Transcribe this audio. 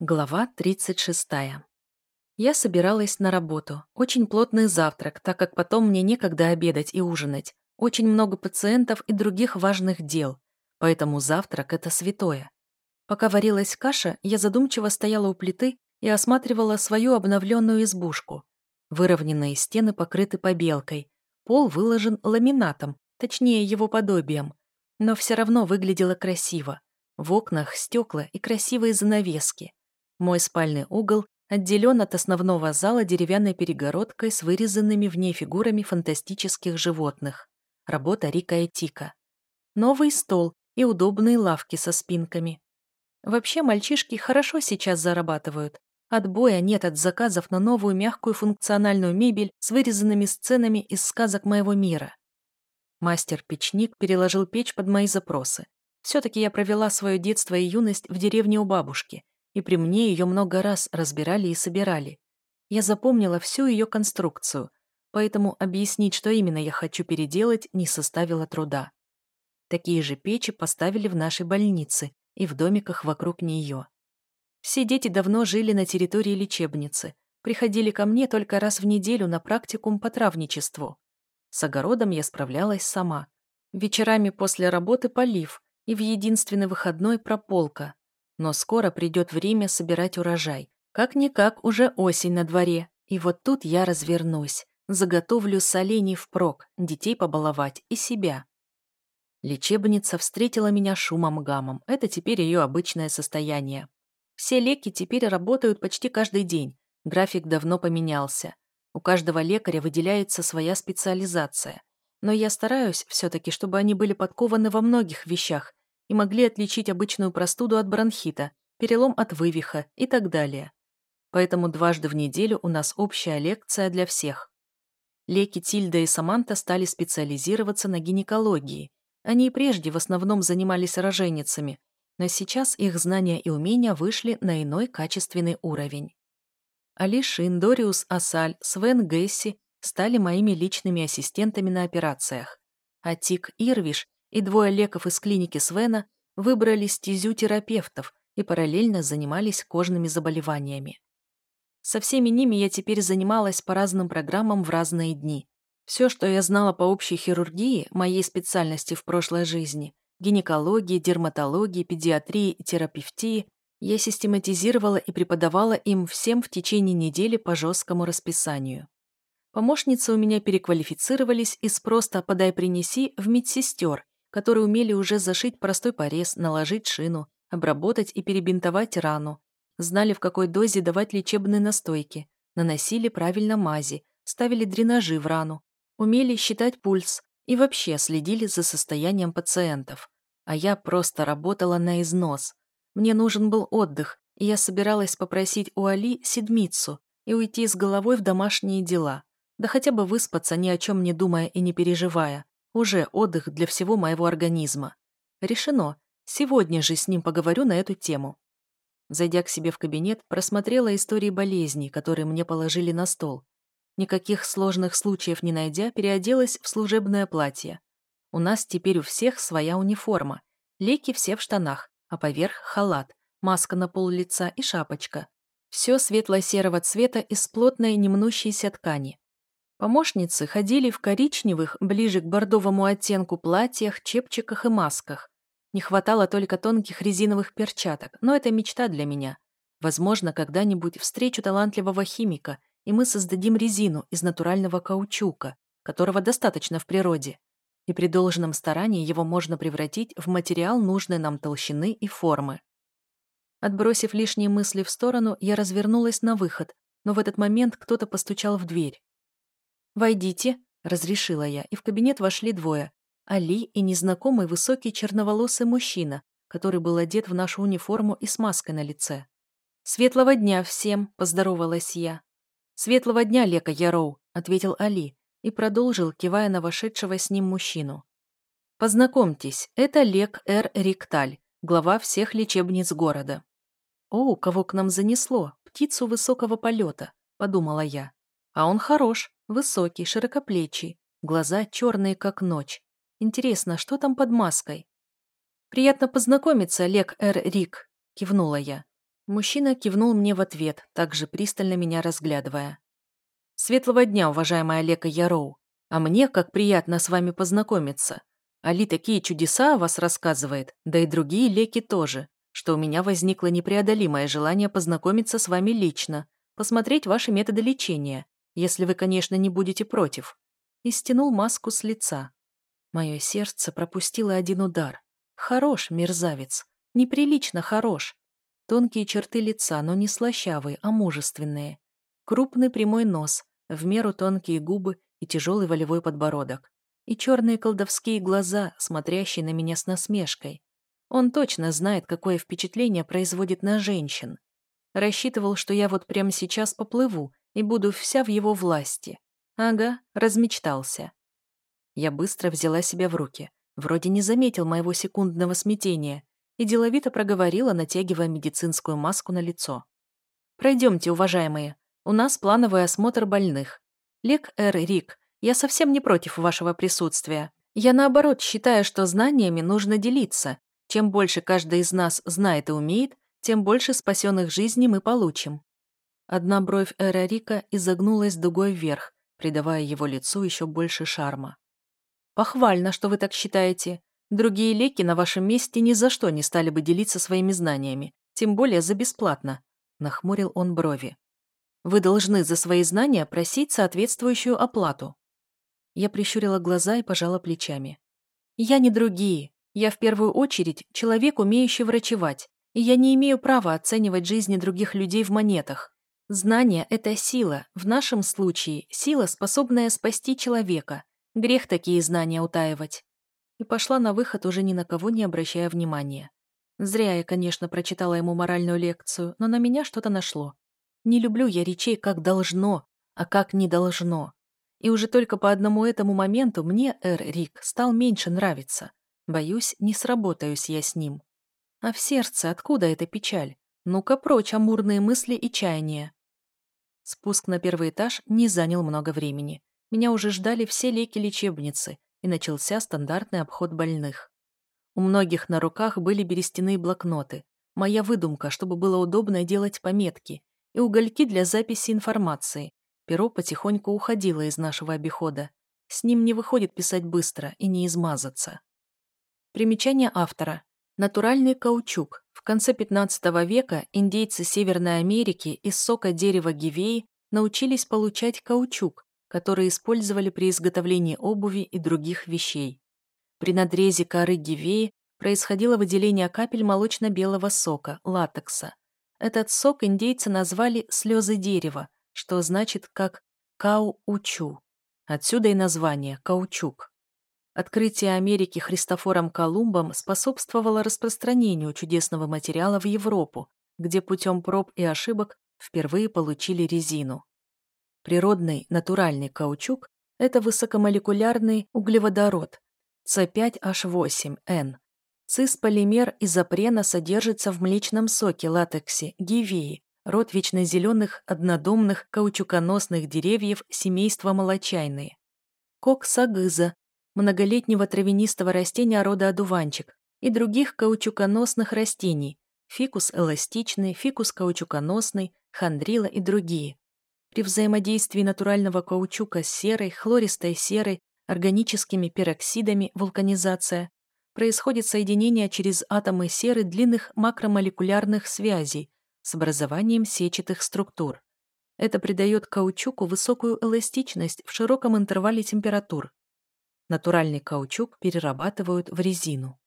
Глава 36. Я собиралась на работу. Очень плотный завтрак, так как потом мне некогда обедать и ужинать. Очень много пациентов и других важных дел. Поэтому завтрак – это святое. Пока варилась каша, я задумчиво стояла у плиты и осматривала свою обновленную избушку. Выровненные стены покрыты побелкой. Пол выложен ламинатом, точнее его подобием. Но все равно выглядело красиво. В окнах стекла и красивые занавески. Мой спальный угол отделен от основного зала деревянной перегородкой с вырезанными в ней фигурами фантастических животных. Работа Рика и Тика. Новый стол и удобные лавки со спинками. Вообще мальчишки хорошо сейчас зарабатывают. Отбоя нет от заказов на новую мягкую функциональную мебель с вырезанными сценами из сказок моего мира. Мастер-печник переложил печь под мои запросы. Все-таки я провела свое детство и юность в деревне у бабушки, и при мне ее много раз разбирали и собирали. Я запомнила всю ее конструкцию, поэтому объяснить, что именно я хочу переделать, не составило труда. Такие же печи поставили в нашей больнице и в домиках вокруг нее. Все дети давно жили на территории лечебницы, приходили ко мне только раз в неделю на практикум по травничеству. С огородом я справлялась сама. Вечерами после работы полив и в единственный выходной прополка, но скоро придет время собирать урожай. Как-никак уже осень на дворе. И вот тут я развернусь. Заготовлю солений впрок, детей побаловать и себя. Лечебница встретила меня шумом-гамом. Это теперь ее обычное состояние. Все леки теперь работают почти каждый день. График давно поменялся. У каждого лекаря выделяется своя специализация. Но я стараюсь все-таки, чтобы они были подкованы во многих вещах и могли отличить обычную простуду от бронхита, перелом от вывиха и так далее. Поэтому дважды в неделю у нас общая лекция для всех. Леки Тильда и Саманта стали специализироваться на гинекологии. Они и прежде в основном занимались роженицами, но сейчас их знания и умения вышли на иной качественный уровень. Алишин, Дориус Асаль, Свен Гесси стали моими личными ассистентами на операциях, а Тик Ирвиш и двое леков из клиники Свена выбрали стезю терапевтов и параллельно занимались кожными заболеваниями. Со всеми ними я теперь занималась по разным программам в разные дни. Все, что я знала по общей хирургии, моей специальности в прошлой жизни, гинекологии, дерматологии, педиатрии и терапевтии, я систематизировала и преподавала им всем в течение недели по жесткому расписанию. Помощницы у меня переквалифицировались из просто «подай-принеси» в медсестер которые умели уже зашить простой порез, наложить шину, обработать и перебинтовать рану, знали, в какой дозе давать лечебные настойки, наносили правильно мази, ставили дренажи в рану, умели считать пульс и вообще следили за состоянием пациентов. А я просто работала на износ. Мне нужен был отдых, и я собиралась попросить у Али седмицу и уйти с головой в домашние дела, да хотя бы выспаться, ни о чем не думая и не переживая, уже отдых для всего моего организма. Решено. Сегодня же с ним поговорю на эту тему. Зайдя к себе в кабинет, просмотрела истории болезней, которые мне положили на стол. Никаких сложных случаев не найдя, переоделась в служебное платье. У нас теперь у всех своя униформа. Леки все в штанах, а поверх халат, маска на пол лица и шапочка. Все светло-серого цвета из плотной немнущейся ткани. Помощницы ходили в коричневых, ближе к бордовому оттенку платьях, чепчиках и масках. Не хватало только тонких резиновых перчаток, но это мечта для меня. Возможно, когда-нибудь встречу талантливого химика, и мы создадим резину из натурального каучука, которого достаточно в природе. И при должном старании его можно превратить в материал нужной нам толщины и формы. Отбросив лишние мысли в сторону, я развернулась на выход, но в этот момент кто-то постучал в дверь. «Войдите», — разрешила я, и в кабинет вошли двое. Али и незнакомый высокий черноволосый мужчина, который был одет в нашу униформу и с маской на лице. «Светлого дня всем!» — поздоровалась я. «Светлого дня, Лека Яроу!» — ответил Али и продолжил, кивая на вошедшего с ним мужчину. «Познакомьтесь, это Лек Эр Рикталь, глава всех лечебниц города». «О, кого к нам занесло? Птицу высокого полета», — подумала я. «А он хорош, Высокий, широкоплечий, глаза черные, как ночь. Интересно, что там под маской? «Приятно познакомиться, Лек Эр Рик», — кивнула я. Мужчина кивнул мне в ответ, также пристально меня разглядывая. «Светлого дня, уважаемая Лека Яроу. А мне как приятно с вами познакомиться. Али такие чудеса о вас рассказывает, да и другие Леки тоже, что у меня возникло непреодолимое желание познакомиться с вами лично, посмотреть ваши методы лечения, если вы, конечно, не будете против». И стянул маску с лица. Мое сердце пропустило один удар. Хорош, мерзавец. Неприлично хорош. Тонкие черты лица, но не слащавые, а мужественные. Крупный прямой нос, в меру тонкие губы и тяжелый волевой подбородок. И черные колдовские глаза, смотрящие на меня с насмешкой. Он точно знает, какое впечатление производит на женщин. Рассчитывал, что я вот прямо сейчас поплыву и буду вся в его власти. Ага, размечтался. Я быстро взяла себя в руки. Вроде не заметил моего секундного смятения и деловито проговорила, натягивая медицинскую маску на лицо. «Пройдемте, уважаемые. У нас плановый осмотр больных. Лек Эр Рик, я совсем не против вашего присутствия. Я, наоборот, считаю, что знаниями нужно делиться. Чем больше каждый из нас знает и умеет, тем больше спасенных жизней мы получим». Одна бровь Эра Рика изогнулась дугой вверх, придавая его лицу еще больше шарма. «Похвально, что вы так считаете. Другие леки на вашем месте ни за что не стали бы делиться своими знаниями, тем более за бесплатно», — нахмурил он брови. «Вы должны за свои знания просить соответствующую оплату». Я прищурила глаза и пожала плечами. «Я не другие. Я в первую очередь человек, умеющий врачевать, и я не имею права оценивать жизни других людей в монетах. Знание — это сила, в нашем случае сила, способная спасти человека. Грех такие знания утаивать и пошла на выход, уже ни на кого не обращая внимания. Зря я, конечно, прочитала ему моральную лекцию, но на меня что-то нашло. Не люблю я речей как должно, а как не должно. И уже только по одному этому моменту мне Эр Рик стал меньше нравиться. Боюсь, не сработаюсь я с ним. А в сердце откуда эта печаль? Ну-ка прочь амурные мысли и чаяния. Спуск на первый этаж не занял много времени. Меня уже ждали все леки лечебницы, и начался стандартный обход больных. У многих на руках были берестяные блокноты, моя выдумка, чтобы было удобно делать пометки, и угольки для записи информации. Перо потихоньку уходило из нашего обихода. С ним не выходит писать быстро и не измазаться. Примечание автора. Натуральный каучук. Конце 15 века индейцы Северной Америки из сока дерева гивеи научились получать каучук, которые использовали при изготовлении обуви и других вещей. При надрезе коры гивеи происходило выделение капель молочно-белого сока, латекса. Этот сок индейцы назвали «слезы дерева», что значит как «кау-учу». Отсюда и название «каучук». Открытие Америки Христофором Колумбом способствовало распространению чудесного материала в Европу, где путем проб и ошибок впервые получили резину. Природный натуральный каучук – это высокомолекулярный углеводород C5H8N. Цисполимер изопрена содержится в млечном соке латексе гивеи, род вечнозеленых однодомных каучуконосных деревьев семейства молочайные. Коксагыза – многолетнего травянистого растения рода одуванчик и других каучуконосных растений, фикус эластичный, фикус каучуконосный, хандрила и другие при взаимодействии натурального каучука с серой, хлористой серой, органическими пероксидами, вулканизация, происходит соединение через атомы серы длинных макромолекулярных связей с образованием сетчатых структур. Это придает каучуку высокую эластичность в широком интервале температур. Натуральный каучук перерабатывают в резину.